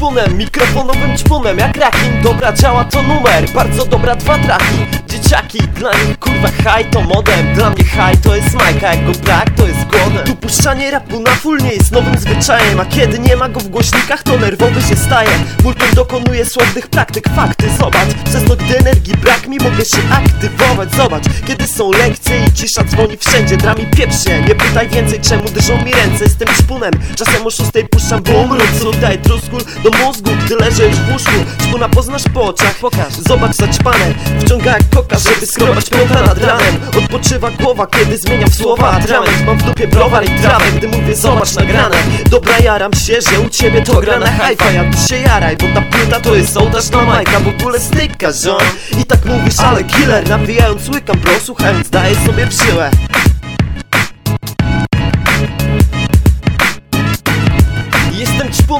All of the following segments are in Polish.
czpunem, mikrofonowym czpunem Jak rakim, dobra działa to numer. Bardzo dobra dwa traki Dzieciaki, dla nich kurwa haj to modem. Dla mnie haj to jest majka, jak go brak to jest głodem. Tu puszczanie rapu na full nie jest nowym zwyczajem A kiedy nie ma go w głośnikach to nerwowy się staje. Multum dokonuje słownych praktyk, fakty zobacz. Przez to gdy energii brak mi mogę się aktywować. Zobacz, kiedy są lekcje i cisza dzwoni wszędzie Drami pieprz się, nie pytaj więcej czemu dyżą mi ręce Jestem szpunem, czasem o szóstej puszczam bum Rób daj truskul do mózgu, gdy leżysz w łóżku Szpuna poznasz po oczach, pokaż, zobacz zaćpane Wciąga jak koka, żeby skrobać piąta nad ranem. Odpoczywa głowa, kiedy zmieniam słowa atrament. Mam w dupie browar i trawę, gdy mówię zobacz nagrane. Dobra, jaram się, że u ciebie to gra na hi-fi A ty się jaraj, bo ta płyta to jest ołtarz na majka W ogóle styka, ziom. I tak mówisz, ale killer Nawijając łykam, bro, słuchając, daję sobie w żyłę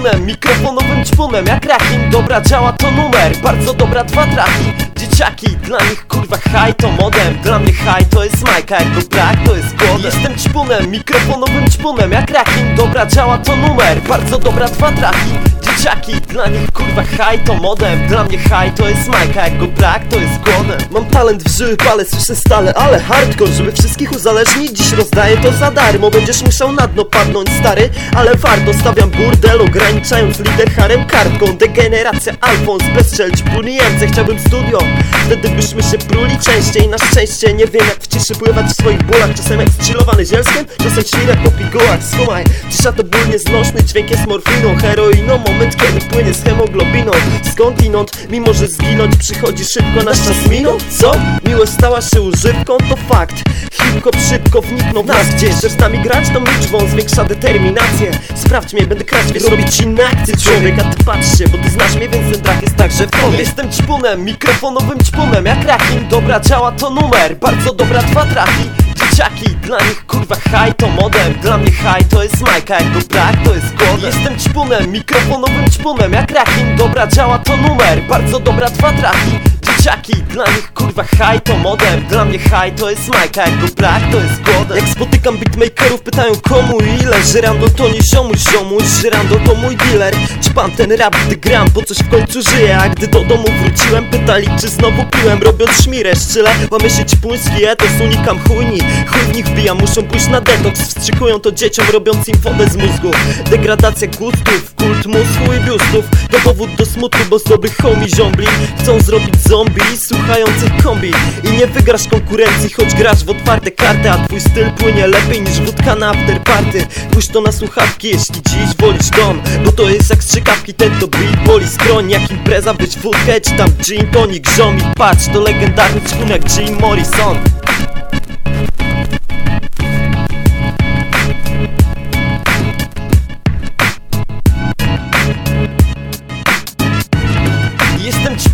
Czpunem, mikrofonowym czpunem Jak rakim, dobra działa to numer. Bardzo dobra dwa traki Dzieciaki, dla nich kurwa haj to modem. Dla mnie haj to jest majka, jak go brak to jest głodem. Jestem czpunem, mikrofonowym czpunem Jak rakim, dobra działa to numer. Bardzo dobra dwa traki Dzieciaki, dla nich kurwa haj to modem. Dla mnie haj to jest majka, jak go brak to jest głodem Mam talent w żyły pale, słyszę stale, ale hardcore Żeby wszystkich uzależnić, dziś rozdaję to za darmo Będziesz musiał na dno padnąć stary, ale warto Stawiam burdel, ograniczając lider harem kartką. Degeneracja Alfons, bezstrzelć płynięce Chciałbym studio, wtedy byśmy się pruli częściej. Na szczęście nie wiem jak w ciszy pływać w swoich bólach. Czasem jak zchillowany zielskiem, czasem świrak po pigułach. Słuchaj, cisza to ból nieznośny, dźwięk jest morfiną, heroiną. Moment kiedy płynie z hemoglobiną Skądinąd, mimo że zginąć przychodzi szybko Nasz czas minął, co? Miłość stała się używką, to fakt. Hip-hop szybko wniknął w nas. Gdzieś Chcesz z nami grać, to liczbą zwiększa determinację. Sprawdź mnie, będę krać, wiesz, robić inne akcje. Człowiek, a ty patrz się, bo ty znasz mnie, więc ten jest także w tobie. Jestem czpunem, mikrofonowym czpunem Jak rakim, dobra działa to numer Bardzo dobra dwa traki. Dzieciaki, dla nich kurwa haj to modem Dla mnie haj to jest majka, jak go brak to jest głodem. Jestem czpunem, mikrofonowym czpunem Jak rakim, dobra działa to numer. Bardzo dobra dwa traki Dzieciaki, dla nich kurwa haj to modem Dla mnie haj to jest majka, jak go brak to jest głodem. Jak spotykam beatmakerów pytają komu ile? Żyrando to nie ziomuś ziomuś, Żyrando to mój dealer. Czpam ten rap, gdy gram, bo coś w końcu żyje? A gdy do domu wróciłem, pytali czy znowu piłem Robiąc szmirę, szczyle, łamie się ćpuński etos Unikam chujni, chuj w nich wbijam Muszą pójść na detoks, wstrzykują to dzieciom Robiąc im wodę z mózgu. Degradacja gustów, kult mózgu i biustów. To powód do smutku, bo z dobrych homie ziombli Chcą zrobić zombie, słuchających kombi. I nie wygrasz konkurencji, choć grasz w otwarte karty A twój styl płynie lepiej niż wódka na afterparty. Puść to na słuchawki, jeśli dziś wolisz dom Bo to jest jak strzykawki, ten to beat boli skroń. Jak impreza, być wódkę, czy tam gin tonic Ziomi, patrz, to legendarny czpun jak Jim Morrison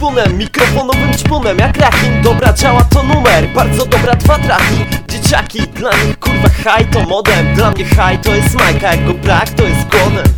Jestem czpunem, mikrofonowym czpunem Jak rakim, dobra działa to numer. Bardzo dobra dwa traki Dzieciaki, dla nich kurwa haj to modem. Dla mnie haj to jest majka, jak go brak to jest głodem